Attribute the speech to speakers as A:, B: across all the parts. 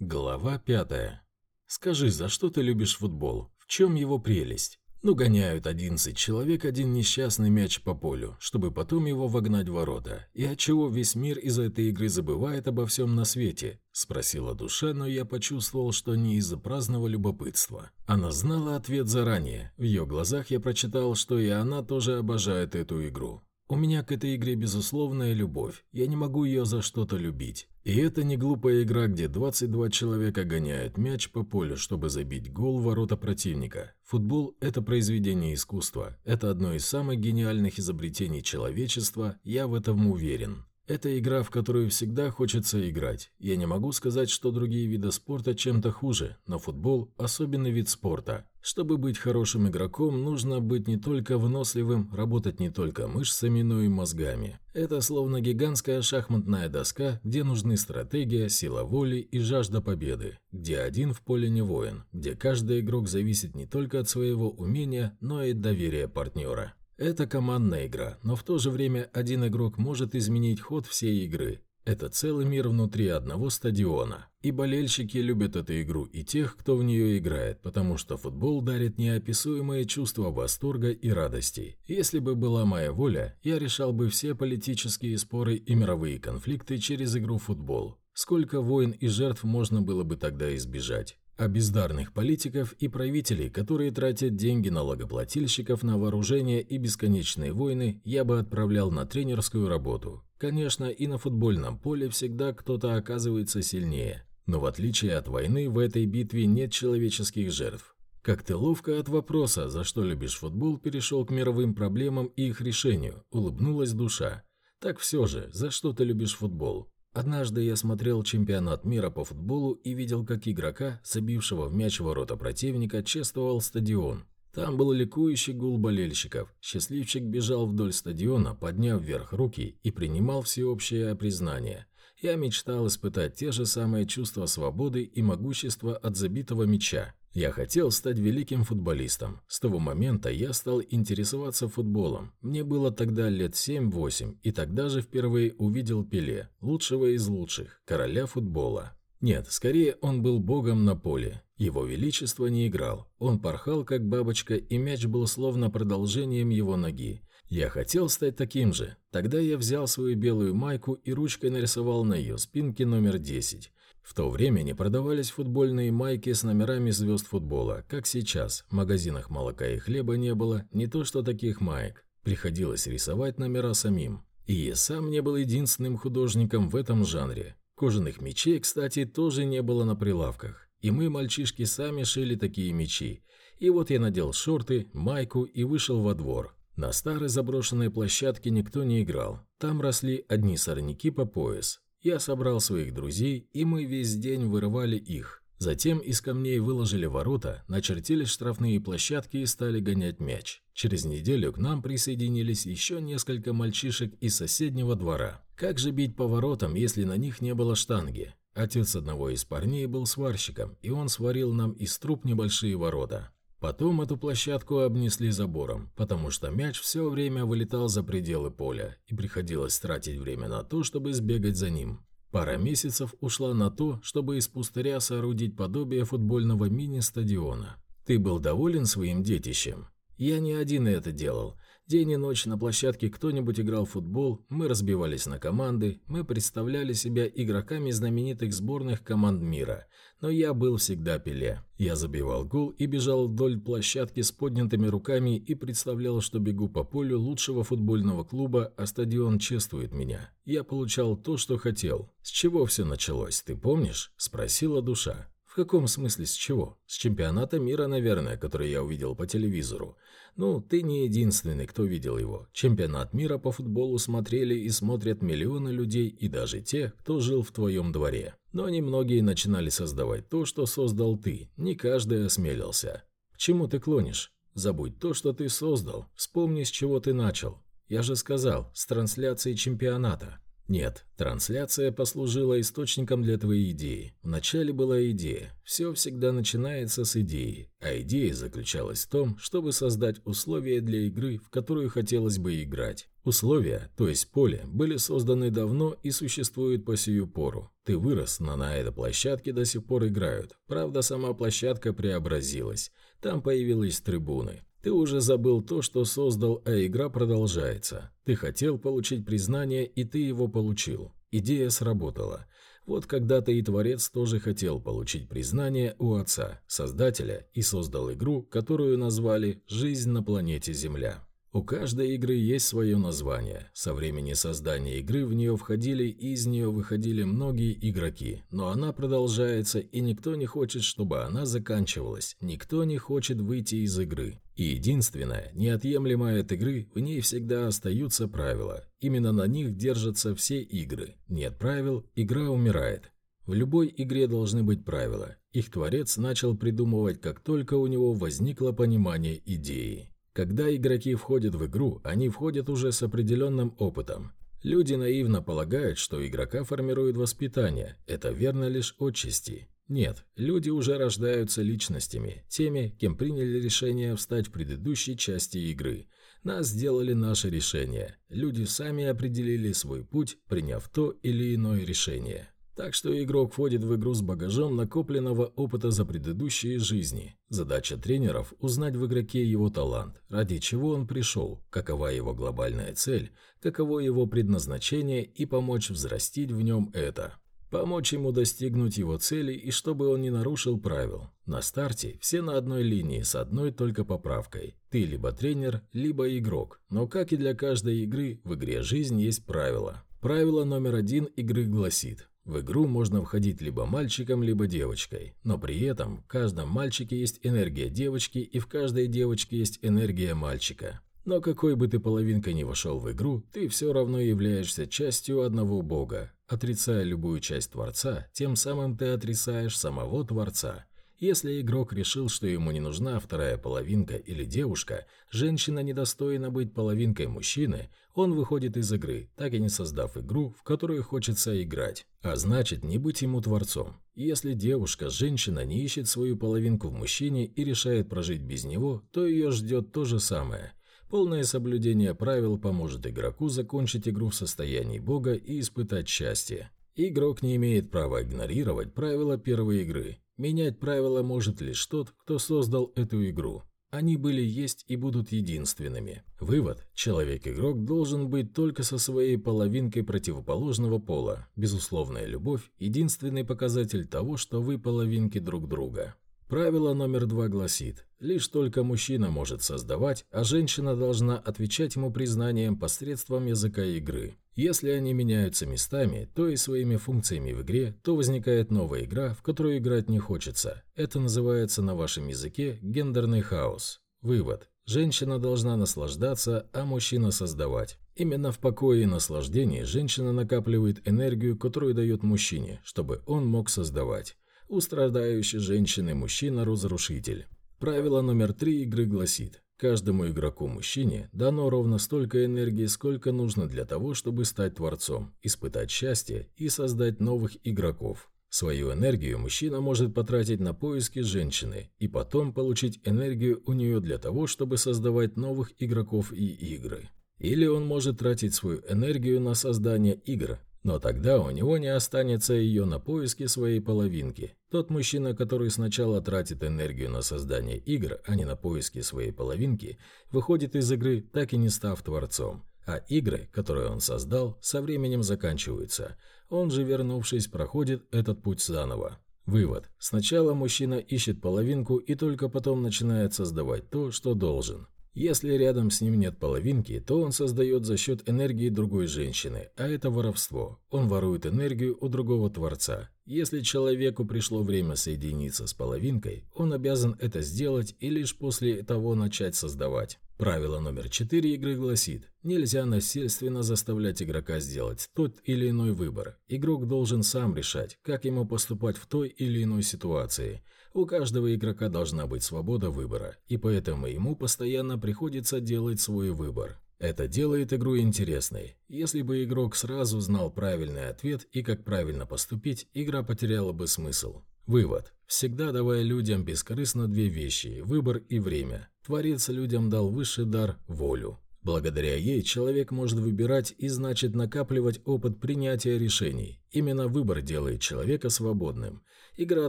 A: Глава пятая. Скажи, за что ты любишь футбол? В чем его прелесть? Ну, гоняют 11 человек один несчастный мяч по полю, чтобы потом его вогнать в ворота. И отчего весь мир из-за этой игры забывает обо всем на свете? Спросила душа, но я почувствовал, что не из-за праздного любопытства. Она знала ответ заранее. В ее глазах я прочитал, что и она тоже обожает эту игру. У меня к этой игре безусловная любовь. Я не могу ее за что-то любить. И это не глупая игра, где 22 человека гоняют мяч по полю, чтобы забить гол в ворота противника. Футбол – это произведение искусства. Это одно из самых гениальных изобретений человечества, я в этом уверен. Это игра, в которую всегда хочется играть. Я не могу сказать, что другие виды спорта чем-то хуже, но футбол – особенный вид спорта. Чтобы быть хорошим игроком, нужно быть не только выносливым, работать не только мышцами, но и мозгами. Это словно гигантская шахматная доска, где нужны стратегия, сила воли и жажда победы, где один в поле не воин, где каждый игрок зависит не только от своего умения, но и доверия партнера. Это командная игра, но в то же время один игрок может изменить ход всей игры. Это целый мир внутри одного стадиона. И болельщики любят эту игру и тех, кто в нее играет, потому что футбол дарит неописуемое чувство восторга и радости. Если бы была моя воля, я решал бы все политические споры и мировые конфликты через игру футбол. Сколько войн и жертв можно было бы тогда избежать? А бездарных политиков и правителей, которые тратят деньги налогоплательщиков на вооружение и бесконечные войны, я бы отправлял на тренерскую работу. Конечно, и на футбольном поле всегда кто-то оказывается сильнее. Но в отличие от войны, в этой битве нет человеческих жертв. Как ты ловко от вопроса, за что любишь футбол, перешел к мировым проблемам и их решению, улыбнулась душа. Так все же, за что ты любишь футбол? Однажды я смотрел чемпионат мира по футболу и видел, как игрока, забившего в мяч ворота противника, чествовал стадион. Там был ликующий гул болельщиков. Счастливчик бежал вдоль стадиона, подняв вверх руки и принимал всеобщее признание. Я мечтал испытать те же самые чувства свободы и могущества от забитого мяча. Я хотел стать великим футболистом. С того момента я стал интересоваться футболом. Мне было тогда лет 7-8, и тогда же впервые увидел Пеле, лучшего из лучших, короля футбола. Нет, скорее он был богом на поле. Его величество не играл. Он порхал, как бабочка, и мяч был словно продолжением его ноги. Я хотел стать таким же. Тогда я взял свою белую майку и ручкой нарисовал на ее спинке номер 10. В то время не продавались футбольные майки с номерами звезд футбола, как сейчас. В магазинах молока и хлеба не было, не то что таких маек. Приходилось рисовать номера самим. И я сам не был единственным художником в этом жанре. Кожаных мечей, кстати, тоже не было на прилавках. И мы, мальчишки, сами шили такие мечи. И вот я надел шорты, майку и вышел во двор. На старой заброшенной площадке никто не играл. Там росли одни сорняки по пояс. Я собрал своих друзей, и мы весь день вырывали их. Затем из камней выложили ворота, начертили штрафные площадки и стали гонять мяч. Через неделю к нам присоединились еще несколько мальчишек из соседнего двора. Как же бить по воротам, если на них не было штанги? Отец одного из парней был сварщиком, и он сварил нам из труб небольшие ворота. Потом эту площадку обнесли забором, потому что мяч все время вылетал за пределы поля, и приходилось тратить время на то, чтобы сбегать за ним. Пара месяцев ушла на то, чтобы из пустыря соорудить подобие футбольного мини-стадиона. Ты был доволен своим детищем? Я не один это делал. День и ночь на площадке кто-нибудь играл в футбол, мы разбивались на команды, мы представляли себя игроками знаменитых сборных команд мира. Но я был всегда Пеле. Я забивал гол и бежал вдоль площадки с поднятыми руками и представлял, что бегу по полю лучшего футбольного клуба, а стадион чествует меня. Я получал то, что хотел. С чего все началось, ты помнишь? Спросила душа. В каком смысле с чего? С чемпионата мира, наверное, который я увидел по телевизору. Ну, ты не единственный, кто видел его. Чемпионат мира по футболу смотрели и смотрят миллионы людей и даже те, кто жил в твоем дворе. Но немногие начинали создавать то, что создал ты. Не каждый осмелился. К чему ты клонишь? Забудь то, что ты создал. Вспомни, с чего ты начал. Я же сказал, с трансляции чемпионата. Нет, трансляция послужила источником для твоей идеи. Вначале была идея. Все всегда начинается с идеи. А идея заключалась в том, чтобы создать условия для игры, в которую хотелось бы играть. Условия, то есть поле, были созданы давно и существуют по сию пору. Ты вырос, но на этой площадке до сих пор играют. Правда, сама площадка преобразилась. Там появились трибуны. Ты уже забыл то, что создал, а игра продолжается. Ты хотел получить признание, и ты его получил. Идея сработала. Вот когда-то и Творец тоже хотел получить признание у Отца, Создателя, и создал игру, которую назвали «Жизнь на планете Земля». У каждой игры есть свое название. Со времени создания игры в нее входили и из нее выходили многие игроки, но она продолжается и никто не хочет, чтобы она заканчивалась, никто не хочет выйти из игры. И единственное, неотъемлемое от игры, в ней всегда остаются правила. Именно на них держатся все игры. Нет правил, игра умирает. В любой игре должны быть правила. Их творец начал придумывать, как только у него возникло понимание идеи. Когда игроки входят в игру, они входят уже с определенным опытом. Люди наивно полагают, что игрока формирует воспитание. Это верно лишь отчасти. Нет, люди уже рождаются личностями, теми, кем приняли решение встать в предыдущей части игры. Нас сделали наше решение. Люди сами определили свой путь, приняв то или иное решение. Так что игрок входит в игру с багажом накопленного опыта за предыдущие жизни. Задача тренеров – узнать в игроке его талант, ради чего он пришел, какова его глобальная цель, каково его предназначение и помочь взрастить в нем это. Помочь ему достигнуть его цели и чтобы он не нарушил правил. На старте все на одной линии с одной только поправкой. Ты либо тренер, либо игрок. Но как и для каждой игры, в игре «Жизнь» есть правила. Правило номер один игры гласит в игру можно входить либо мальчиком, либо девочкой, но при этом в каждом мальчике есть энергия девочки и в каждой девочке есть энергия мальчика. Но какой бы ты половинкой ни вошел в игру, ты все равно являешься частью одного бога. Отрицая любую часть Творца, тем самым ты отрицаешь самого Творца. Если игрок решил, что ему не нужна вторая половинка или девушка, женщина недостойна быть половинкой мужчины, он выходит из игры, так и не создав игру, в которую хочется играть. А значит, не быть ему творцом. Если девушка, женщина не ищет свою половинку в мужчине и решает прожить без него, то ее ждет то же самое. Полное соблюдение правил поможет игроку закончить игру в состоянии бога и испытать счастье. Игрок не имеет права игнорировать правила первой игры. Менять правила может лишь тот, кто создал эту игру. Они были, есть и будут единственными. Вывод. Человек-игрок должен быть только со своей половинкой противоположного пола. Безусловная любовь – единственный показатель того, что вы половинки друг друга. Правило номер два гласит, лишь только мужчина может создавать, а женщина должна отвечать ему признанием посредством языка игры. Если они меняются местами, то и своими функциями в игре, то возникает новая игра, в которую играть не хочется. Это называется на вашем языке гендерный хаос. Вывод. Женщина должна наслаждаться, а мужчина создавать. Именно в покое и наслаждении женщина накапливает энергию, которую дает мужчине, чтобы он мог создавать. У страдающей женщины мужчина – разрушитель. Правило номер три игры гласит, каждому игроку-мужчине дано ровно столько энергии, сколько нужно для того, чтобы стать творцом, испытать счастье и создать новых игроков. Свою энергию мужчина может потратить на поиски женщины и потом получить энергию у нее для того, чтобы создавать новых игроков и игры. Или он может тратить свою энергию на создание игр, но тогда у него не останется ее на поиски своей половинки. Тот мужчина, который сначала тратит энергию на создание игр, а не на поиски своей половинки, выходит из игры, так и не став творцом. А игры, которые он создал, со временем заканчиваются. Он же, вернувшись, проходит этот путь заново. Вывод. Сначала мужчина ищет половинку и только потом начинает создавать то, что должен. Если рядом с ним нет половинки, то он создает за счет энергии другой женщины, а это воровство. Он ворует энергию у другого Творца. Если человеку пришло время соединиться с половинкой, он обязан это сделать и лишь после того начать создавать. Правило номер 4 игры гласит, нельзя насильственно заставлять игрока сделать тот или иной выбор. Игрок должен сам решать, как ему поступать в той или иной ситуации – у каждого игрока должна быть свобода выбора, и поэтому ему постоянно приходится делать свой выбор. Это делает игру интересной. Если бы игрок сразу знал правильный ответ и как правильно поступить, игра потеряла бы смысл. Вывод. Всегда давая людям бескорыстно две вещи – выбор и время. Творец людям дал высший дар – волю. Благодаря ей человек может выбирать и значит накапливать опыт принятия решений. Именно выбор делает человека свободным. Игра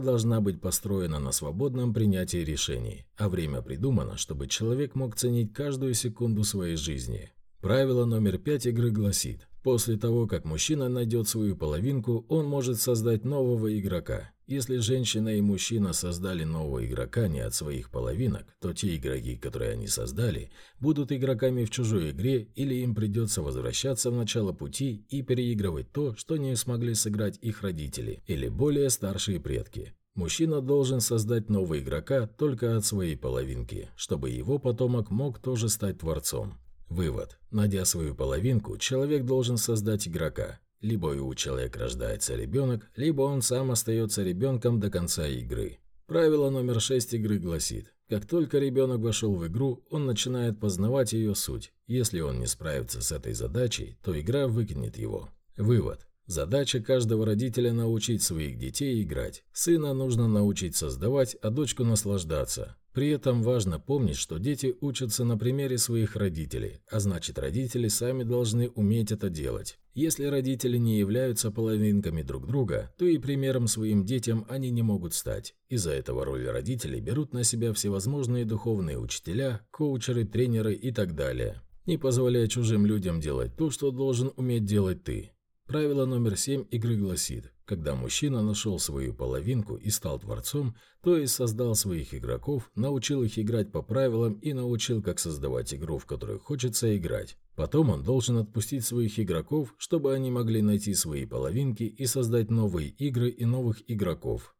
A: должна быть построена на свободном принятии решений, а время придумано, чтобы человек мог ценить каждую секунду своей жизни. Правило номер пять игры гласит, после того, как мужчина найдет свою половинку, он может создать нового игрока. Если женщина и мужчина создали нового игрока не от своих половинок, то те игроки, которые они создали, будут игроками в чужой игре или им придется возвращаться в начало пути и переигрывать то, что не смогли сыграть их родители или более старшие предки. Мужчина должен создать нового игрока только от своей половинки, чтобы его потомок мог тоже стать творцом. Вывод. Найдя свою половинку, человек должен создать игрока. Либо у человека рождается ребенок, либо он сам остается ребенком до конца игры. Правило номер 6 игры гласит, как только ребенок вошел в игру, он начинает познавать ее суть. Если он не справится с этой задачей, то игра выкинет его. Вывод. Задача каждого родителя научить своих детей играть. Сына нужно научить создавать, а дочку наслаждаться. При этом важно помнить, что дети учатся на примере своих родителей, а значит родители сами должны уметь это делать. Если родители не являются половинками друг друга, то и примером своим детям они не могут стать. Из-за этого роль родителей берут на себя всевозможные духовные учителя, коучеры, тренеры и так далее. Не позволяя чужим людям делать то, что должен уметь делать ты. Правило номер семь игры гласит, когда мужчина нашел свою половинку и стал творцом, то есть создал своих игроков, научил их играть по правилам и научил, как создавать игру, в которую хочется играть. Потом он должен отпустить своих игроков, чтобы они могли найти свои половинки и создать новые игры и новых игроков.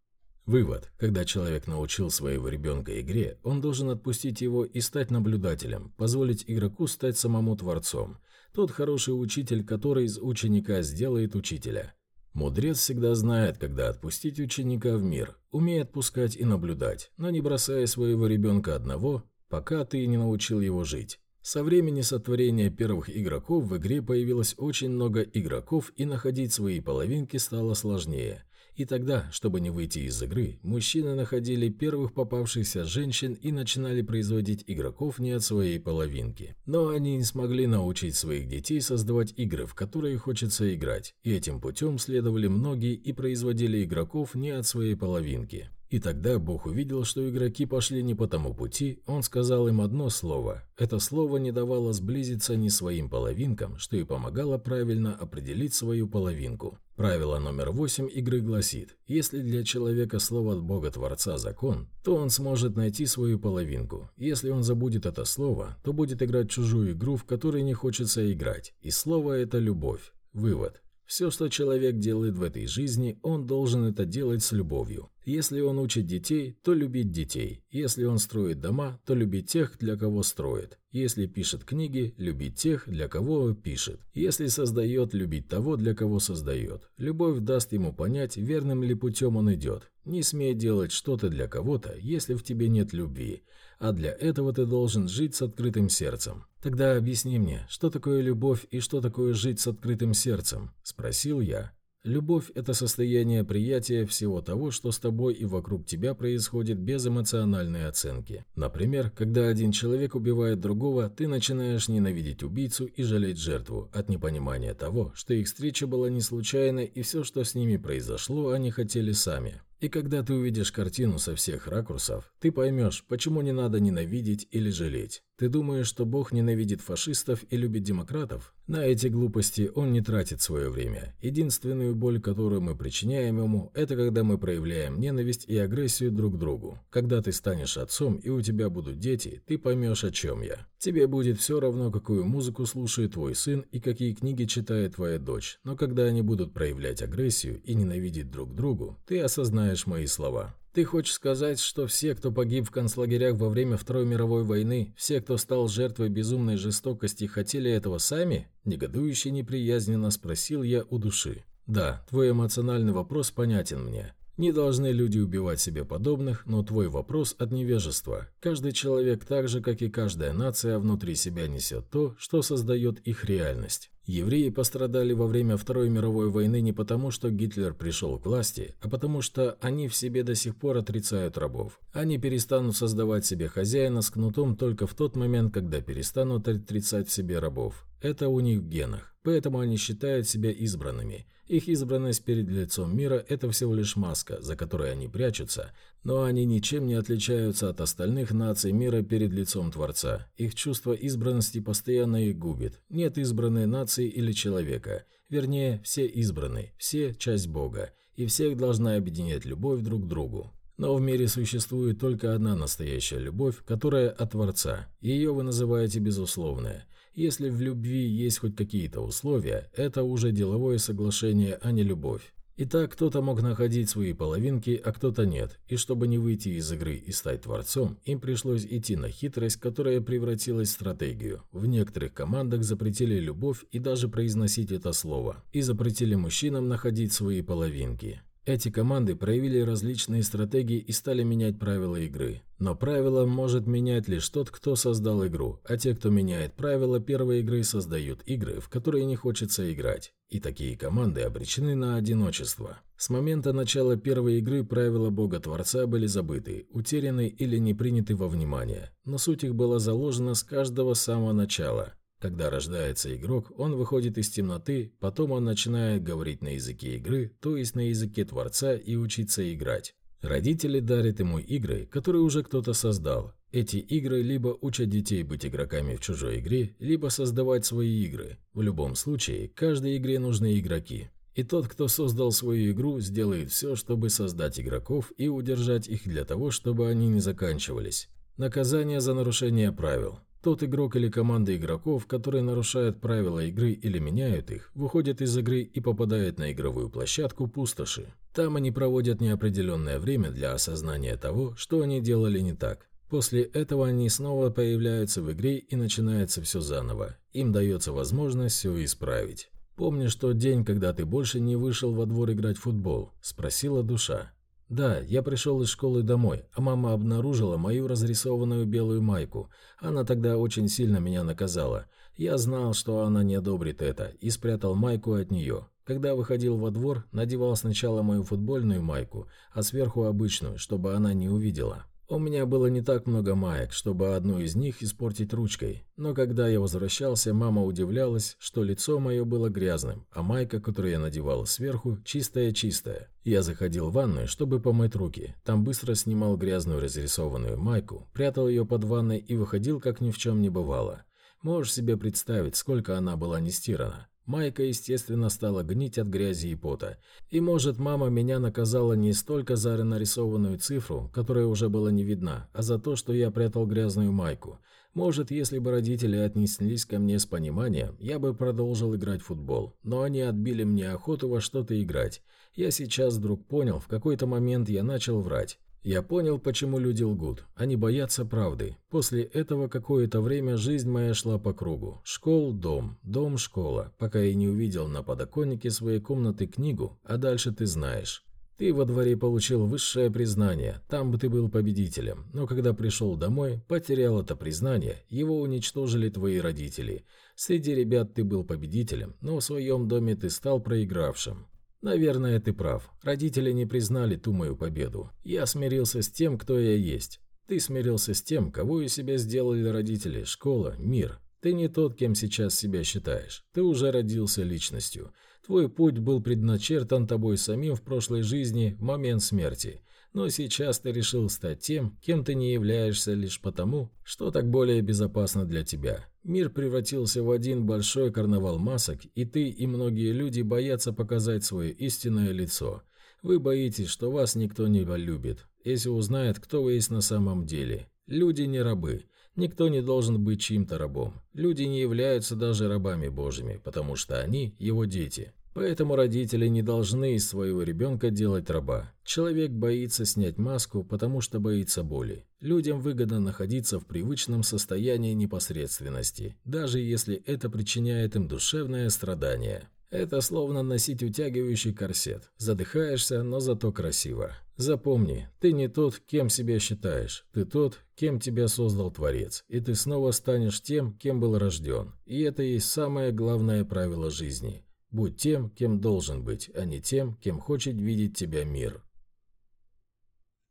A: Вывод. Когда человек научил своего ребенка игре, он должен отпустить его и стать наблюдателем, позволить игроку стать самому творцом. Тот хороший учитель, который из ученика сделает учителя. Мудрец всегда знает, когда отпустить ученика в мир, умеет отпускать и наблюдать, но не бросая своего ребенка одного, пока ты не научил его жить. Со времени сотворения первых игроков в игре появилось очень много игроков и находить свои половинки стало сложнее – и тогда, чтобы не выйти из игры, мужчины находили первых попавшихся женщин и начинали производить игроков не от своей половинки. Но они не смогли научить своих детей создавать игры, в которые хочется играть, и этим путем следовали многие и производили игроков не от своей половинки. И тогда Бог увидел, что игроки пошли не по тому пути, он сказал им одно слово. Это слово не давало сблизиться ни своим половинкам, что и помогало правильно определить свою половинку. Правило номер восемь игры гласит, если для человека слово от Бога-творца закон, то он сможет найти свою половинку. Если он забудет это слово, то будет играть чужую игру, в которой не хочется играть. И слово это любовь. Вывод. Все, что человек делает в этой жизни, он должен это делать с любовью. Если он учит детей, то любить детей. Если он строит дома, то любить тех, для кого строит. Если пишет книги, любить тех, для кого пишет. Если создает, любить того, для кого создает. Любовь даст ему понять, верным ли путем он идет. Не смей делать что-то для кого-то, если в тебе нет любви. А для этого ты должен жить с открытым сердцем. Тогда объясни мне, что такое любовь и что такое жить с открытым сердцем? Спросил я. Любовь – это состояние приятия всего того, что с тобой и вокруг тебя происходит без эмоциональной оценки. Например, когда один человек убивает другого, ты начинаешь ненавидеть убийцу и жалеть жертву от непонимания того, что их встреча была не случайной и все, что с ними произошло, они хотели сами. И когда ты увидишь картину со всех ракурсов, ты поймешь, почему не надо ненавидеть или жалеть. Ты думаешь, что Бог ненавидит фашистов и любит демократов? На эти глупости он не тратит свое время. Единственную боль, которую мы причиняем ему, это когда мы проявляем ненависть и агрессию друг к другу. Когда ты станешь отцом и у тебя будут дети, ты поймешь, о чем я. Тебе будет все равно, какую музыку слушает твой сын и какие книги читает твоя дочь. Но когда они будут проявлять агрессию и ненавидеть друг другу, ты осознаешь мои слова. Ты хочешь сказать, что все, кто погиб в концлагерях во время Второй мировой войны, все, кто стал жертвой безумной жестокости, хотели этого сами? Негодующе неприязненно спросил я у души. Да, твой эмоциональный вопрос понятен мне. Не должны люди убивать себе подобных, но твой вопрос от невежества. Каждый человек так же, как и каждая нация, внутри себя несет то, что создает их реальность. Евреи пострадали во время Второй мировой войны не потому, что Гитлер пришел к власти, а потому что они в себе до сих пор отрицают рабов. Они перестанут создавать себе хозяина с кнутом только в тот момент, когда перестанут отрицать себе рабов. Это у них в генах, поэтому они считают себя избранными. Их избранность перед лицом мира – это всего лишь маска, за которой они прячутся, но они ничем не отличаются от остальных наций мира перед лицом Творца. Их чувство избранности постоянно их губит. Нет избранной нации или человека. Вернее, все избраны, все – часть Бога, и всех должна объединять любовь друг к другу. Но в мире существует только одна настоящая любовь, которая от Творца. Ее вы называете безусловная. Если в любви есть хоть какие-то условия, это уже деловое соглашение, а не любовь. Итак, кто-то мог находить свои половинки, а кто-то нет, и чтобы не выйти из игры и стать творцом, им пришлось идти на хитрость, которая превратилась в стратегию. В некоторых командах запретили любовь и даже произносить это слово, и запретили мужчинам находить свои половинки. Эти команды проявили различные стратегии и стали менять правила игры. Но правила может менять лишь тот, кто создал игру, а те, кто меняет правила первой игры, создают игры, в которые не хочется играть. И такие команды обречены на одиночество. С момента начала первой игры правила Бога-Творца были забыты, утеряны или не приняты во внимание, но суть их была заложена с каждого самого начала – когда рождается игрок, он выходит из темноты, потом он начинает говорить на языке игры, то есть на языке Творца и учиться играть. Родители дарят ему игры, которые уже кто-то создал. Эти игры либо учат детей быть игроками в чужой игре, либо создавать свои игры. В любом случае, каждой игре нужны игроки. И тот, кто создал свою игру, сделает все, чтобы создать игроков и удержать их для того, чтобы они не заканчивались. Наказание за нарушение правил. Тот игрок или команда игроков, которые нарушают правила игры или меняют их, выходит из игры и попадает на игровую площадку пустоши. Там они проводят неопределенное время для осознания того, что они делали не так. После этого они снова появляются в игре и начинается все заново. Им дается возможность все исправить. «Помнишь тот день, когда ты больше не вышел во двор играть в футбол?» – спросила душа. Да, я пришел из школы домой, а мама обнаружила мою разрисованную белую майку. Она тогда очень сильно меня наказала. Я знал, что она не одобрит это, и спрятал майку от нее. Когда выходил во двор, надевал сначала мою футбольную майку, а сверху обычную, чтобы она не увидела. У меня было не так много маек, чтобы одну из них испортить ручкой, но когда я возвращался, мама удивлялась, что лицо мое было грязным, а майка, которую я надевал сверху, чистая-чистая. Я заходил в ванную, чтобы помыть руки, там быстро снимал грязную разрисованную майку, прятал ее под ванной и выходил, как ни в чем не бывало. Можешь себе представить, сколько она была не стирана. Майка, естественно, стала гнить от грязи и пота. И, может, мама меня наказала не столько за нарисованную цифру, которая уже была не видна, а за то, что я прятал грязную майку. Может, если бы родители отнеслись ко мне с пониманием, я бы продолжил играть в футбол. Но они отбили мне охоту во что-то играть. Я сейчас вдруг понял, в какой-то момент я начал врать. Я понял, почему люди лгут. Они боятся правды. После этого какое-то время жизнь моя шла по кругу. Школ, дом, дом, школа, пока я не увидел на подоконнике своей комнаты книгу, а дальше ты знаешь. Ты во дворе получил высшее признание, там бы ты был победителем, но когда пришел домой, потерял это признание, его уничтожили твои родители. Среди ребят ты был победителем, но в своем доме ты стал проигравшим. Наверное, ты прав. Родители не признали ту мою победу. Я смирился с тем, кто я есть. Ты смирился с тем, кого из себя сделали родители, школа, мир. Ты не тот, кем сейчас себя считаешь. Ты уже родился личностью. Твой путь был предначертан тобой самим в прошлой жизни в момент смерти но сейчас ты решил стать тем, кем ты не являешься лишь потому, что так более безопасно для тебя. Мир превратился в один большой карнавал масок, и ты и многие люди боятся показать свое истинное лицо. Вы боитесь, что вас никто не полюбит, если узнает, кто вы есть на самом деле. Люди не рабы. Никто не должен быть чьим-то рабом. Люди не являются даже рабами Божьими, потому что они его дети. Поэтому родители не должны из своего ребенка делать раба. Человек боится снять маску, потому что боится боли. Людям выгодно находиться в привычном состоянии непосредственности, даже если это причиняет им душевное страдание. Это словно носить утягивающий корсет. Задыхаешься, но зато красиво. Запомни, ты не тот, кем себя считаешь. Ты тот, кем тебя создал Творец. И ты снова станешь тем, кем был рожден. И это и самое главное правило жизни. Будь тем, кем должен быть, а не тем, кем хочет видеть тебя мир.